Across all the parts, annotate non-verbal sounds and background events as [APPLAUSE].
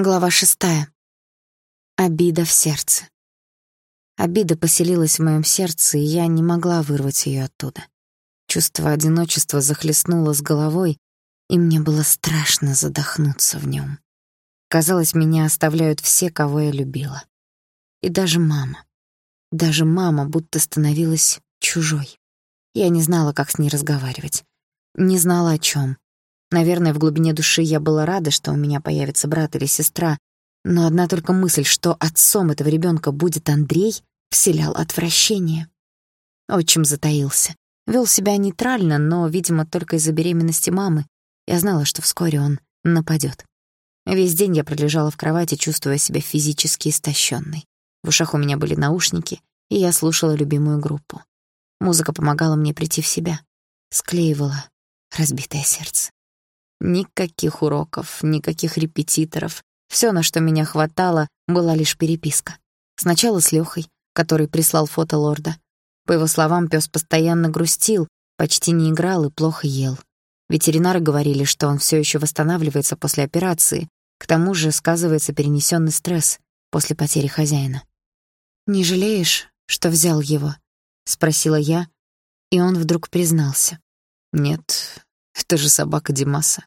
Глава шестая. Обида в сердце. Обида поселилась в моем сердце, и я не могла вырвать ее оттуда. Чувство одиночества захлестнуло с головой, и мне было страшно задохнуться в нем. Казалось, меня оставляют все, кого я любила. И даже мама. Даже мама будто становилась чужой. Я не знала, как с ней разговаривать. Не знала о чем. Наверное, в глубине души я была рада, что у меня появится брат или сестра, но одна только мысль, что отцом этого ребенка будет Андрей, вселял отвращение. Отчим затаился. Вел себя нейтрально, но, видимо, только из-за беременности мамы. Я знала, что вскоре он нападет. Весь день я пролежала в кровати, чувствуя себя физически истощенной. В ушах у меня были наушники, и я слушала любимую группу. Музыка помогала мне прийти в себя, склеивала разбитое сердце. Никаких уроков, никаких репетиторов. Всё, на что меня хватало, была лишь переписка. Сначала с Лёхой, который прислал фото лорда. По его словам, пёс постоянно грустил, почти не играл и плохо ел. Ветеринары говорили, что он всё ещё восстанавливается после операции, к тому же сказывается перенесённый стресс после потери хозяина. «Не жалеешь, что взял его?» — спросила я, и он вдруг признался. «Нет, это же собака Димаса.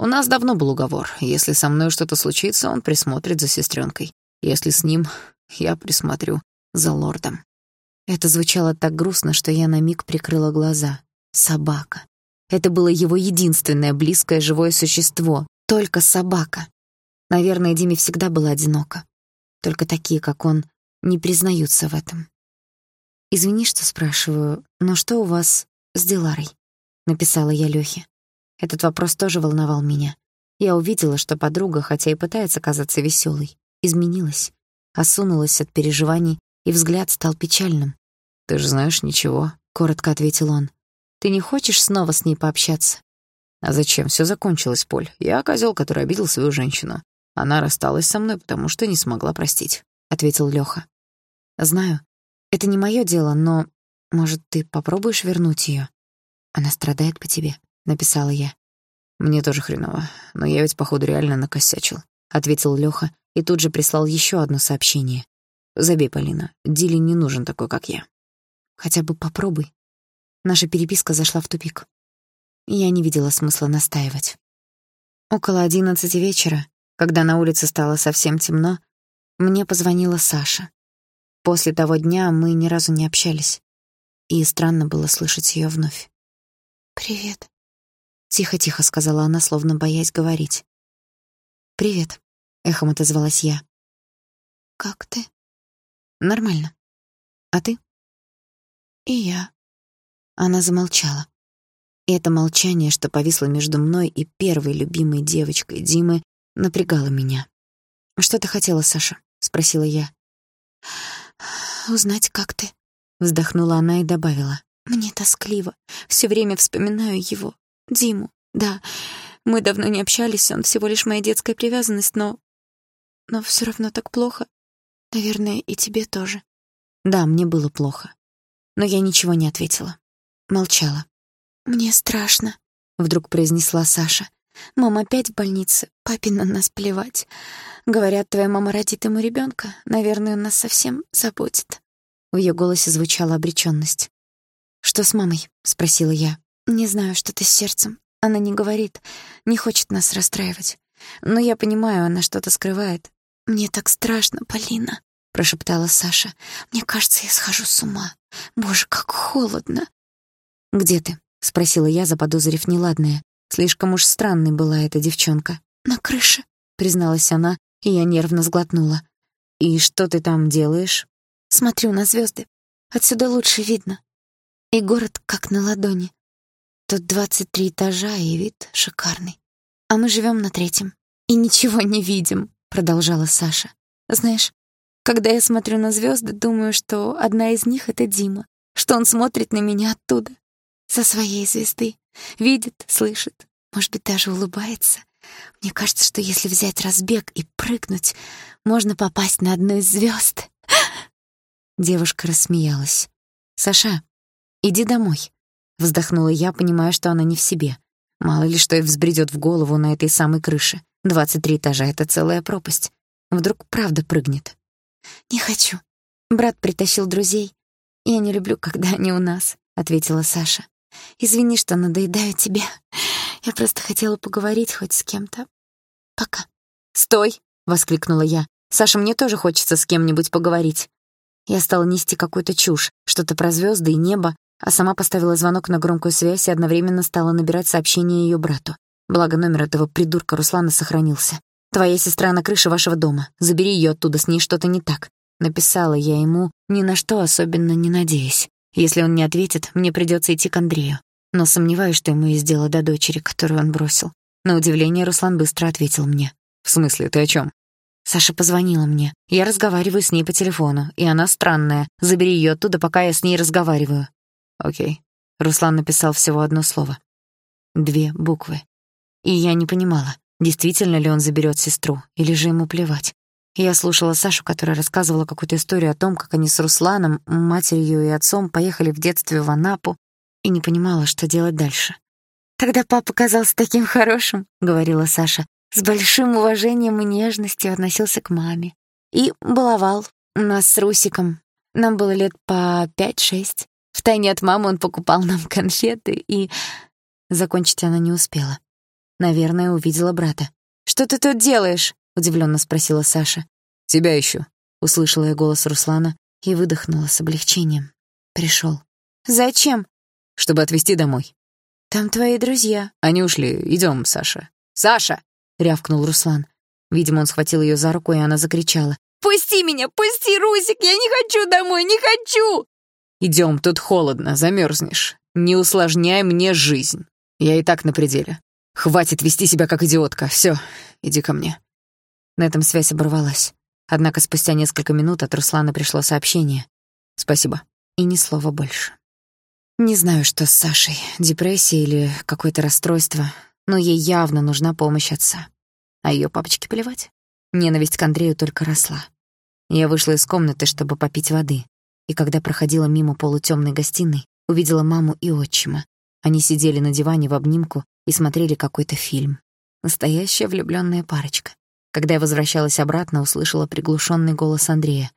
У нас давно был уговор. Если со мной что-то случится, он присмотрит за сестренкой. Если с ним, я присмотрю за лордом. Это звучало так грустно, что я на миг прикрыла глаза. Собака. Это было его единственное близкое живое существо. Только собака. Наверное, Диме всегда было одиноко. Только такие, как он, не признаются в этом. «Извини, что спрашиваю, но что у вас с Диларой?» — написала я Лёхе. Этот вопрос тоже волновал меня. Я увидела, что подруга, хотя и пытается казаться веселой, изменилась, осунулась от переживаний, и взгляд стал печальным. «Ты же знаешь ничего», — коротко ответил он. «Ты не хочешь снова с ней пообщаться?» «А зачем? Все закончилось, Поль. Я козел, который обидел свою женщину. Она рассталась со мной, потому что не смогла простить», — ответил Лёха. «Знаю. Это не моё дело, но, может, ты попробуешь вернуть её? Она страдает по тебе» написала я. Мне тоже хреново, но я ведь походу реально накосячил, ответил Лёха и тут же прислал ещё одно сообщение. Забей, Полина, Диле не нужен такой, как я. Хотя бы попробуй. Наша переписка зашла в тупик. Я не видела смысла настаивать. Около одиннадцати вечера, когда на улице стало совсем темно, мне позвонила Саша. После того дня мы ни разу не общались, и странно было слышать её вновь. «Привет», Тихо-тихо сказала она, словно боясь говорить. «Привет», — эхом отозвалась я. «Как ты?» «Нормально. А ты?» «И я». Она замолчала. И это молчание, что повисло между мной и первой любимой девочкой Димы, напрягало меня. «Что ты хотела, Саша?» — спросила я. «Узнать, как ты?» — вздохнула она и добавила. «Мне тоскливо. Всё время вспоминаю его. Диму, да. Мы давно не общались, он всего лишь моя детская привязанность, но... Но все равно так плохо. Наверное, и тебе тоже. Да, мне было плохо. Но я ничего не ответила. Молчала. «Мне страшно», — вдруг произнесла Саша. «Мама опять в больнице. Папе на нас плевать. Говорят, твоя мама родит ему ребенка. Наверное, он нас совсем заботит». В ее голосе звучала обречённость. «Что с мамой?» — спросила я. Не знаю, что-то с сердцем. Она не говорит, не хочет нас расстраивать. Но я понимаю, она что-то скрывает. Мне так страшно, Полина, прошептала Саша. Мне кажется, я схожу с ума. Боже, как холодно. Где ты? спросила я, заподозрив неладное. Слишком уж странной была эта девчонка. На крыше, призналась она, и я нервно сглотнула. И что ты там делаешь? Смотрю на звезды. Отсюда лучше видно. И город как на ладони. Тут двадцать три этажа, и вид шикарный. А мы живем на третьем. И ничего не видим, продолжала Саша. Знаешь, когда я смотрю на звезды, думаю, что одна из них — это Дима, что он смотрит на меня оттуда, со своей звезды. Видит, слышит, может быть, даже улыбается. Мне кажется, что если взять разбег и прыгнуть, можно попасть на одну из звезд. [GASPS] Девушка рассмеялась. «Саша, иди домой», Вздохнула я, понимая, что она не в себе. Мало ли что ей взбредёт в голову на этой самой крыше. 23 этажа — это целая пропасть. Вдруг правда прыгнет. «Не хочу. Брат притащил друзей. Я не люблю, когда они у нас», — ответила Саша. «Извини, что надоедаю тебе. Я просто хотела поговорить хоть с кем-то. Пока». «Стой!» — воскликнула я. «Саша, мне тоже хочется с кем-нибудь поговорить». Я стала нести какую-то чушь, что-то про звезды и небо, а сама поставила звонок на громкую связь и одновременно стала набирать сообщение ее брату. Благо номер этого придурка Руслана сохранился. «Твоя сестра на крыше вашего дома. Забери ее оттуда, с ней что-то не так». Написала я ему, ни на что особенно не надеясь. Если он не ответит, мне придется идти к Андрею. Но сомневаюсь, что ему есть дело до дочери, которую он бросил. На удивление Руслан быстро ответил мне. «В смысле, ты о чем? Саша позвонила мне. Я разговариваю с ней по телефону, и она странная. Забери ее оттуда, пока я с ней разговариваю. Окей. Руслан написал всего одно слово. Две буквы. И я не понимала, действительно ли он заберет сестру, или же ему плевать. Я слушала Сашу, которая рассказывала какую-то историю о том, как они с Русланом, матерью и отцом поехали в детстве в Анапу, и не понимала, что делать дальше. «Тогда папа казался таким хорошим», — говорила Саша с большим уважением и нежностью относился к маме. И баловал нас с Русиком. Нам было лет по пять-шесть. Втайне от мамы он покупал нам [LAUGHS] конфеты и... Закончить она не успела. Наверное, увидела брата. «Что ты тут делаешь?» — удивлённо спросила Саша. «Тебя ищу», — услышала я голос Руслана и выдохнула с облегчением. Пришёл. «Зачем?» «Чтобы отвезти домой». «Там твои друзья». «Они ушли. Идём, Саша». «Саша!» рявкнул Руслан. Видимо, он схватил ее за руку, и она закричала. «Пусти меня! Пусти, Русик! Я не хочу домой! Не хочу!» Идем, тут холодно, замерзнешь. Не усложняй мне жизнь. Я и так на пределе. Хватит вести себя как идиотка. Все, иди ко мне». На этом связь оборвалась. Однако спустя несколько минут от Руслана пришло сообщение. «Спасибо». И ни слова больше. Не знаю, что с Сашей, депрессия или какое-то расстройство но ей явно нужна помощь отца. А ее папочке плевать. Ненависть к Андрею только росла. Я вышла из комнаты, чтобы попить воды, и когда проходила мимо полутемной гостиной, увидела маму и отчима. Они сидели на диване в обнимку и смотрели какой-то фильм. Настоящая влюбленная парочка. Когда я возвращалась обратно, услышала приглушенный голос Андрея.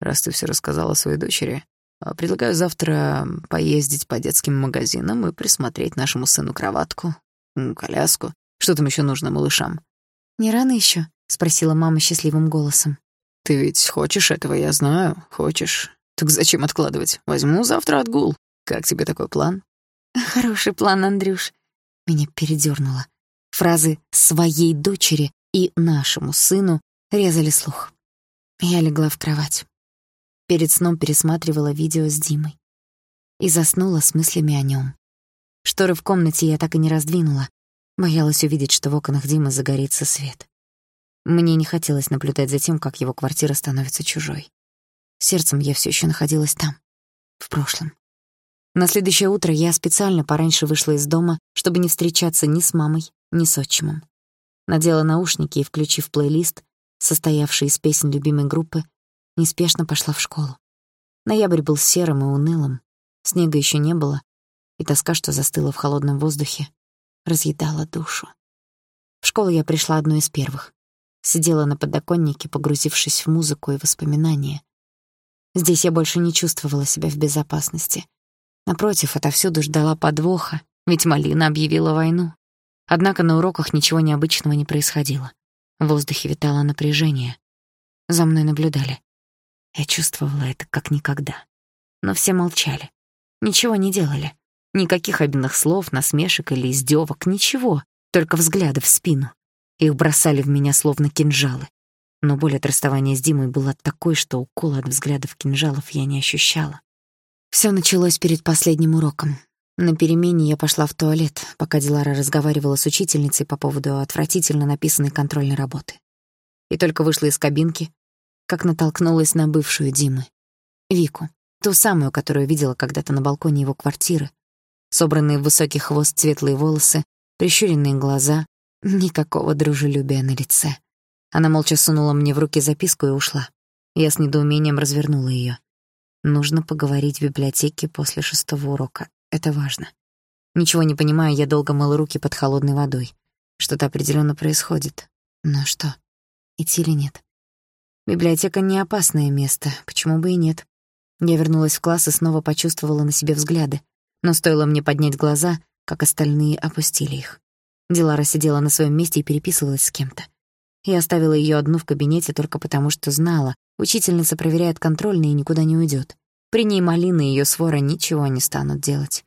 «Раз ты все рассказала своей дочери, а, предлагаю завтра поездить по детским магазинам и присмотреть нашему сыну кроватку, коляску. Что там еще нужно малышам? Не рано еще? спросила мама счастливым голосом. Ты ведь хочешь этого, я знаю, хочешь. Так зачем откладывать? Возьму завтра отгул. Как тебе такой план? Хороший план, Андрюш. Меня передернуло. Фразы своей дочери и нашему сыну резали слух. Я легла в кровать. Перед сном пересматривала видео с Димой и заснула с мыслями о нем. Шторы в комнате я так и не раздвинула. Боялась увидеть, что в окнах Димы загорится свет. Мне не хотелось наблюдать за тем, как его квартира становится чужой. Сердцем я все еще находилась там, в прошлом. На следующее утро я специально пораньше вышла из дома, чтобы не встречаться ни с мамой, ни с отчимом. Надела наушники и, включив плейлист, состоявший из песен любимой группы, неспешно пошла в школу. Ноябрь был серым и унылым, снега еще не было, и тоска, что застыла в холодном воздухе, разъедала душу. В школу я пришла одной из первых. Сидела на подоконнике, погрузившись в музыку и воспоминания. Здесь я больше не чувствовала себя в безопасности. Напротив, отовсюду ждала подвоха, ведь Малина объявила войну. Однако на уроках ничего необычного не происходило. В воздухе витало напряжение. За мной наблюдали. Я чувствовала это как никогда. Но все молчали. Ничего не делали. Никаких обидных слов, насмешек или издевок, ничего, только взгляды в спину. Их бросали в меня словно кинжалы. Но боль от расставания с Димой была такой, что укола от взглядов кинжалов я не ощущала. Все началось перед последним уроком. На перемене я пошла в туалет, пока Дилара разговаривала с учительницей по поводу отвратительно написанной контрольной работы. И только вышла из кабинки, как натолкнулась на бывшую Димы. Вику, ту самую, которую видела когда-то на балконе его квартиры, собранные в высокий хвост светлые волосы, прищуренные глаза, никакого дружелюбия на лице. Она молча сунула мне в руки записку и ушла. Я с недоумением развернула ее. Нужно поговорить в библиотеке после шестого урока. Это важно. Ничего не понимая, я долго мыла руки под холодной водой. Что-то определенно происходит. Но что, идти или нет? Библиотека не опасное место, почему бы и нет? Я вернулась в класс и снова почувствовала на себе взгляды, но стоило мне поднять глаза, как остальные опустили их. Дилара сидела на своем месте и переписывалась с кем-то. Я оставила ее одну в кабинете только потому, что знала, учительница проверяет контрольные и никуда не уйдет. При ней Малина и ее свора ничего не станут делать.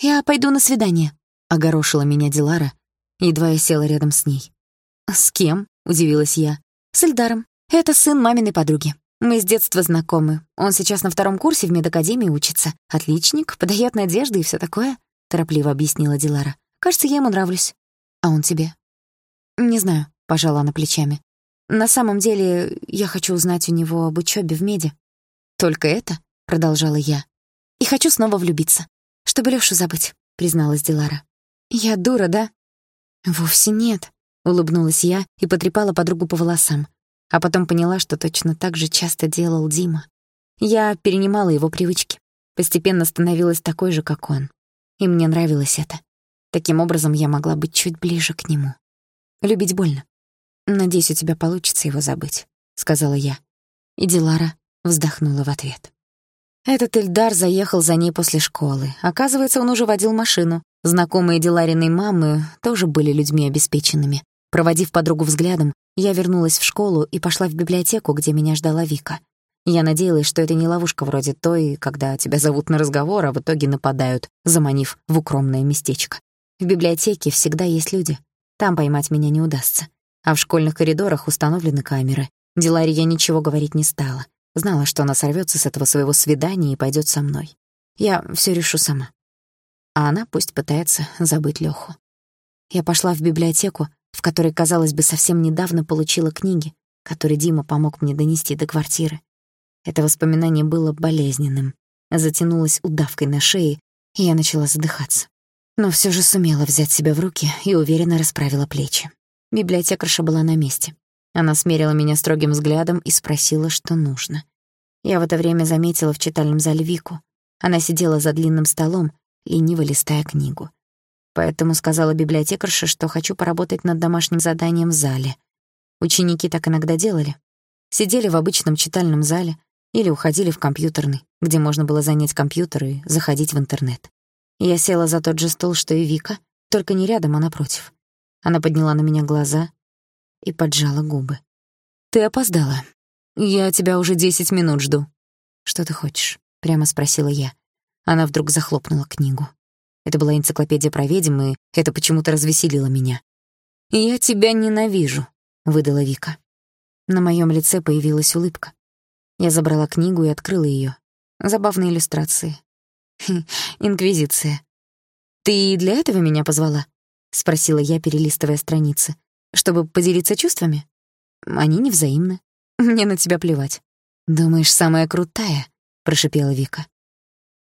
«Я пойду на свидание», — огорошила меня Дилара, едва я села рядом с ней. «С кем?» — удивилась я. «С Эльдаром. Это сын маминой подруги. Мы с детства знакомы. Он сейчас на втором курсе в медакадемии учится. Отличник, подает надежды и все такое», — торопливо объяснила Дилара. «Кажется, я ему нравлюсь. А он тебе?» «Не знаю», — пожала она плечами. «На самом деле, я хочу узнать у него об учебе в меди». «Только это?» — продолжала я. «И хочу снова влюбиться, чтобы Лёшу забыть», — призналась Дилара. «Я дура, да?» «Вовсе нет», — улыбнулась я и потрепала подругу по волосам, а потом поняла, что точно так же часто делал Дима. Я перенимала его привычки, постепенно становилась такой же, как он. И мне нравилось это. Таким образом, я могла быть чуть ближе к нему. Любить больно. «Надеюсь, у тебя получится его забыть», — сказала я. И Дилара вздохнула в ответ. Этот Эльдар заехал за ней после школы. Оказывается, он уже водил машину. Знакомые Дилариной мамы тоже были людьми обеспеченными. Проводив подругу взглядом, я вернулась в школу и пошла в библиотеку, где меня ждала Вика. Я надеялась, что это не ловушка вроде той, когда тебя зовут на разговор, а в итоге нападают, заманив в укромное местечко. В библиотеке всегда есть люди. Там поймать меня не удастся. А в школьных коридорах установлены камеры. Диларе я ничего говорить не стала. Знала, что она сорвётся с этого своего свидания и пойдёт со мной. Я всё решу сама. А она пусть пытается забыть Лёху. Я пошла в библиотеку, в которой, казалось бы, совсем недавно получила книги, которые Дима помог мне донести до квартиры. Это воспоминание было болезненным, затянулось удавкой на шее, и я начала задыхаться. Но всё же сумела взять себя в руки и уверенно расправила плечи. Библиотекарша была на месте. Она смерила меня строгим взглядом и спросила, что нужно. Я в это время заметила в читальном зале Вику. Она сидела за длинным столом, лениво листая книгу. Поэтому сказала библиотекарше, что хочу поработать над домашним заданием в зале. Ученики так иногда делали. Сидели в обычном читальном зале или уходили в компьютерный, где можно было занять компьютер и заходить в интернет. Я села за тот же стол, что и Вика, только не рядом, а напротив. Она подняла на меня глаза, и поджала губы. «Ты опоздала. Я тебя уже десять минут жду». «Что ты хочешь?» — прямо спросила я. Она вдруг захлопнула книгу. Это была энциклопедия про ведьм, и это почему-то развеселило меня. «Я тебя ненавижу», — выдала Вика. На моем лице появилась улыбка. Я забрала книгу и открыла ее. Забавные иллюстрации. Хм, инквизиция. «Ты для этого меня позвала?» — спросила я, перелистывая страницы. Чтобы поделиться чувствами? Они невзаимны. Мне на тебя плевать. Думаешь, самая крутая? прошипела Вика.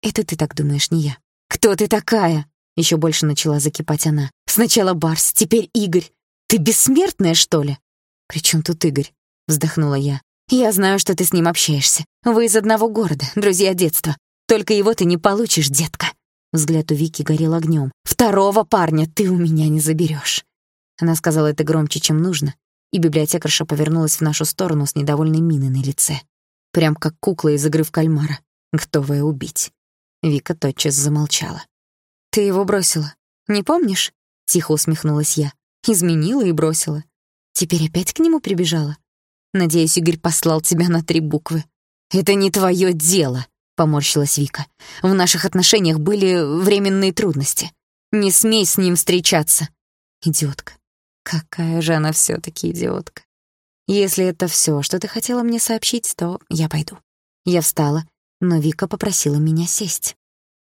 Это ты так думаешь, не я. Кто ты такая? Еще больше начала закипать она. Сначала Барс, теперь Игорь. Ты бессмертная, что ли? Причем тут Игорь? вздохнула я. Я знаю, что ты с ним общаешься. Вы из одного города, друзья детства. Только его ты не получишь, детка. Взгляд у Вики горел огнем. Второго парня ты у меня не заберешь. Она сказала это громче, чем нужно, и библиотекарша повернулась в нашу сторону с недовольной миной на лице. Прям как кукла из игры в кальмара, готовая убить. Вика тотчас замолчала. «Ты его бросила. Не помнишь?» — тихо усмехнулась я. «Изменила и бросила. Теперь опять к нему прибежала? Надеюсь, Игорь послал тебя на три буквы». «Это не твое дело», — поморщилась Вика. «В наших отношениях были временные трудности. Не смей с ним встречаться». «Идиотка. Какая же она все таки идиотка. Если это все, что ты хотела мне сообщить, то я пойду. Я встала, но Вика попросила меня сесть.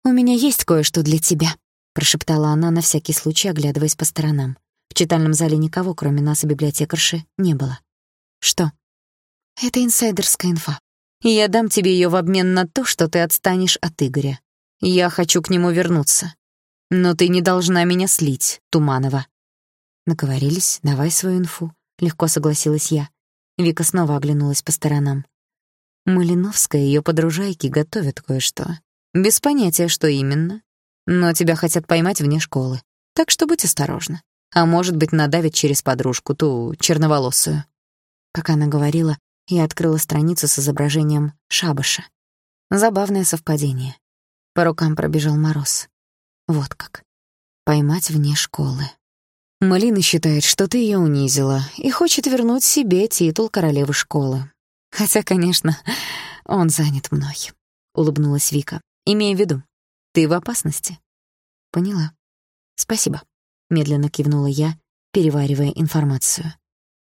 «У меня есть кое-что для тебя», — прошептала она на всякий случай, оглядываясь по сторонам. В читальном зале никого, кроме нас и библиотекарши, не было. «Что?» «Это инсайдерская инфа. И я дам тебе ее в обмен на то, что ты отстанешь от Игоря. Я хочу к нему вернуться. Но ты не должна меня слить, Туманова. Наговорились, давай свою инфу. Легко согласилась я. Вика снова оглянулась по сторонам. Малиновская и её подружайки готовят кое-что. Без понятия, что именно. Но тебя хотят поймать вне школы. Так что будь осторожна. А может быть, надавит через подружку, ту черноволосую. Пока она говорила, я открыла страницу с изображением шабаша. Забавное совпадение. По рукам пробежал мороз. Вот как. Поймать вне школы. Малина считает, что ты ее унизила и хочет вернуть себе титул королевы школы. Хотя, конечно, он занят мной, — улыбнулась Вика. Имея в виду, ты в опасности. Поняла. Спасибо, — медленно кивнула я, переваривая информацию.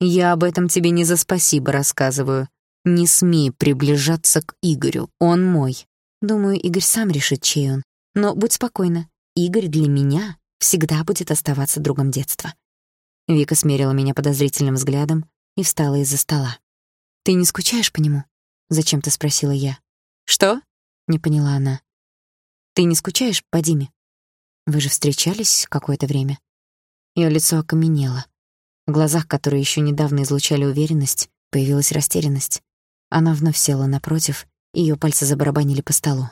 Я об этом тебе не за спасибо рассказываю. Не смей приближаться к Игорю, он мой. Думаю, Игорь сам решит, чей он. Но будь спокойна, Игорь для меня всегда будет оставаться другом детства. Вика смерила меня подозрительным взглядом и встала из-за стола. «Ты не скучаешь по нему?» — зачем-то спросила я. «Что?» — не поняла она. «Ты не скучаешь по Диме? Вы же встречались какое-то время?» Её лицо окаменело. В глазах, которые ещё недавно излучали уверенность, появилась растерянность. Она вновь села напротив, и её пальцы забарабанили по столу.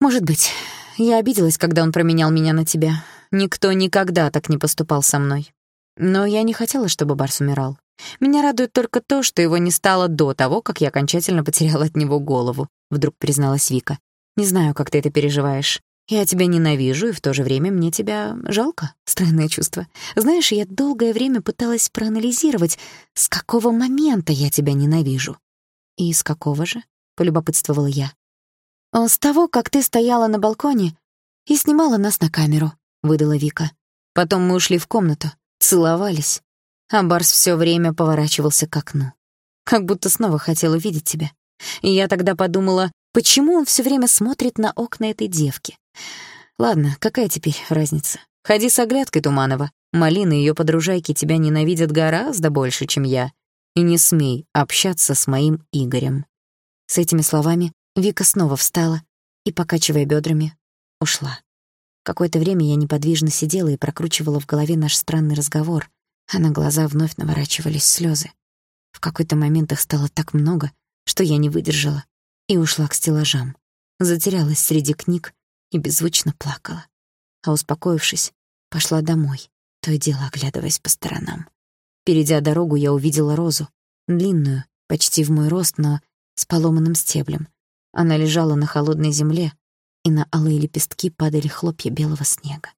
«Может быть, я обиделась, когда он променял меня на тебя. Никто никогда так не поступал со мной. Но я не хотела, чтобы Барс умирал. Меня радует только то, что его не стало до того, как я окончательно потеряла от него голову, вдруг призналась Вика. Не знаю, как ты это переживаешь. Я тебя ненавижу, и в то же время мне тебя жалко. Странное чувство. Знаешь, я долгое время пыталась проанализировать, с какого момента я тебя ненавижу. И с какого же? полюбопытствовала я. «С того, как ты стояла на балконе и снимала нас на камеру», — выдала Вика. Потом мы ушли в комнату, целовались, а Барс все время поворачивался к окну. Как будто снова хотел увидеть тебя. И я тогда подумала, почему он все время смотрит на окна этой девки. Ладно, какая теперь разница? Ходи с оглядкой, Туманова. Малина и ее подружайки тебя ненавидят гораздо больше, чем я. И не смей общаться с моим Игорем. С этими словами Вика снова встала и, покачивая бедрами, ушла. Какое-то время я неподвижно сидела и прокручивала в голове наш странный разговор, а на глаза вновь наворачивались слезы. В какой-то момент их стало так много, что я не выдержала и ушла к стеллажам. Затерялась среди книг и беззвучно плакала. А успокоившись, пошла домой, то и дело оглядываясь по сторонам. Перейдя дорогу, я увидела розу, длинную, почти в мой рост, но с поломанным стеблем, она лежала на холодной земле, и на алые лепестки падали хлопья белого снега.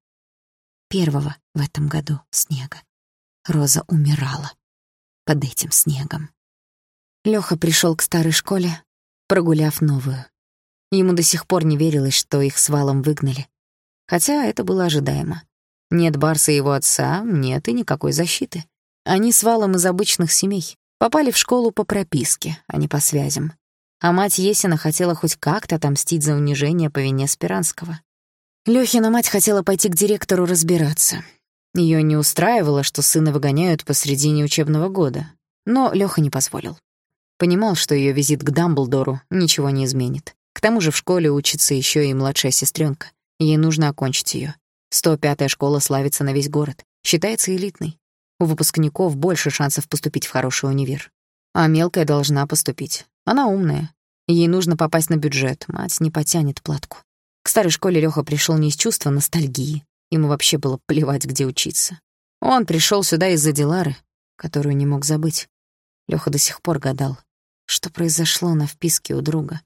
Первого в этом году снега. Роза умирала под этим снегом. Лёха пришёл к старой школе, прогуляв новую. Ему до сих пор не верилось, что их с Валом выгнали. Хотя это было ожидаемо. Нет Барса и его отца, нет и никакой защиты. Они с Валом из обычных семей. Попали в школу по прописке, а не по связям а мать Есина хотела хоть как-то отомстить за унижение по вине Спиранского. Лёхина мать хотела пойти к директору разбираться. Её не устраивало, что сына выгоняют посредине учебного года, но Лёха не позволил. Понимал, что её визит к Дамблдору ничего не изменит. К тому же в школе учится ещё и младшая сестрёнка. Ей нужно окончить её. 105-я школа славится на весь город, считается элитной. У выпускников больше шансов поступить в хороший универ. А мелкая должна поступить. Она умная. Ей нужно попасть на бюджет, мать не потянет платку. К старой школе Лёха пришёл не из чувства ностальгии. Ему вообще было плевать, где учиться. Он пришёл сюда из-за Дилары, которую не мог забыть. Лёха до сих пор гадал, что произошло на вписке у друга.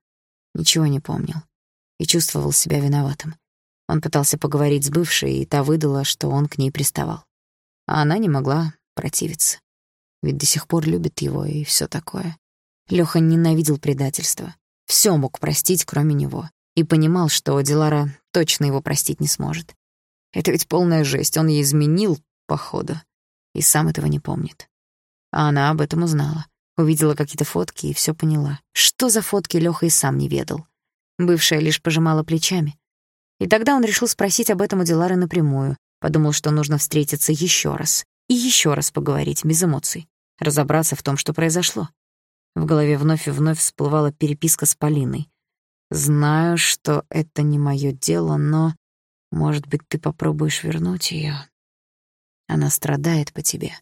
Ничего не помнил и чувствовал себя виноватым. Он пытался поговорить с бывшей, и та выдала, что он к ней приставал. А она не могла противиться. Ведь до сих пор любит его и всё такое. Лёха ненавидел предательство. Всё мог простить, кроме него. И понимал, что Дилара точно его простить не сможет. Это ведь полная жесть. Он ей изменил, походу. И сам этого не помнит. А она об этом узнала. Увидела какие-то фотки и всё поняла. Что за фотки Лёха и сам не ведал. Бывшая лишь пожимала плечами. И тогда он решил спросить об этом у Дилары напрямую. Подумал, что нужно встретиться ещё раз. И ещё раз поговорить, без эмоций. Разобраться в том, что произошло. В голове вновь и вновь всплывала переписка с Полиной. «Знаю, что это не моё дело, но, может быть, ты попробуешь вернуть её. Она страдает по тебе».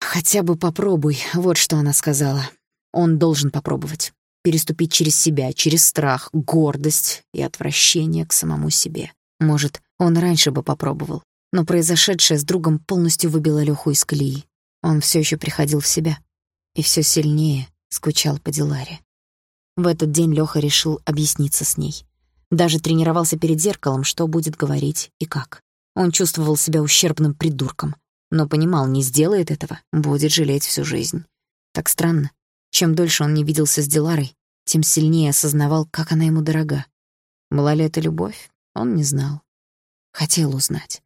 «Хотя бы попробуй», — вот что она сказала. Он должен попробовать. Переступить через себя, через страх, гордость и отвращение к самому себе. Может, он раньше бы попробовал. Но произошедшее с другом полностью выбило Лёху из колеи. Он все еще приходил в себя и все сильнее скучал по Диларе. В этот день Лёха решил объясниться с ней. Даже тренировался перед зеркалом, что будет говорить и как. Он чувствовал себя ущербным придурком, но понимал, не сделает этого, будет жалеть всю жизнь. Так странно. Чем дольше он не виделся с Диларой, тем сильнее осознавал, как она ему дорога. Была ли это любовь, он не знал. Хотел узнать.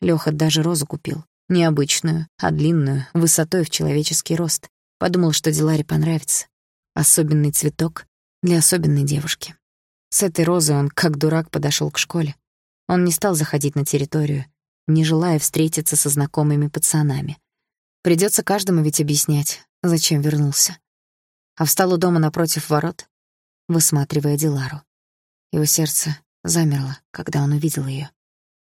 Лёха даже розу купил. Необычную, а длинную, высотой в человеческий рост. Подумал, что Диларе понравится. Особенный цветок для особенной девушки. С этой розой он, как дурак, подошёл к школе. Он не стал заходить на территорию, не желая встретиться со знакомыми пацанами. Придётся каждому ведь объяснять, зачем вернулся. А встал у дома напротив ворот, высматривая Дилару. Его сердце замерло, когда он увидел её.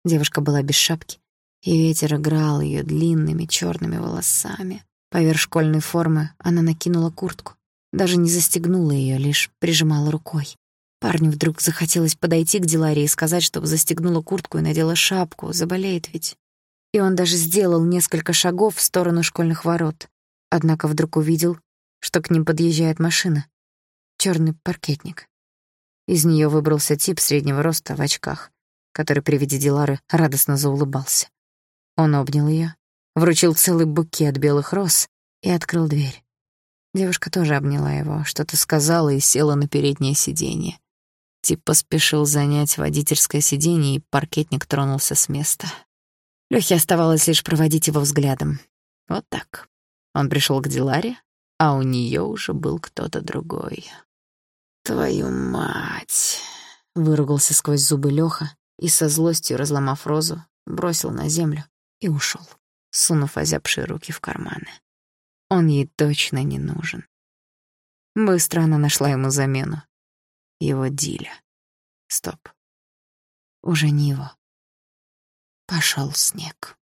Девушка была без шапки, и ветер играл её длинными чёрными волосами. Поверх школьной формы она накинула куртку, даже не застегнула её, лишь прижимала рукой. Парню вдруг захотелось подойти к Диларе и сказать, чтобы застегнула куртку и надела шапку, заболеет ведь. И он даже сделал несколько шагов в сторону школьных ворот. Однако вдруг увидел, что к ним подъезжает машина. Чёрный паркетник. Из неё выбрался тип среднего роста в очках, который при виде Дилары радостно заулыбался. Он обнял её, вручил целый букет белых роз и открыл дверь. Девушка тоже обняла его, что-то сказала и села на переднее сиденье. Тип поспешил занять водительское сиденье, и паркетник тронулся с места. Лёхе оставалось лишь проводить его взглядом. Вот так. Он пришёл к Диларе, а у неё уже был кто-то другой. «Твою мать!» — выругался сквозь зубы Лёха и со злостью, разломав розу, бросил на землю и ушёл, сунув озябшие руки в карманы. Он ей точно не нужен. Быстро она нашла ему замену. Его Диля. Стоп. Уже не его. Пошёл снег.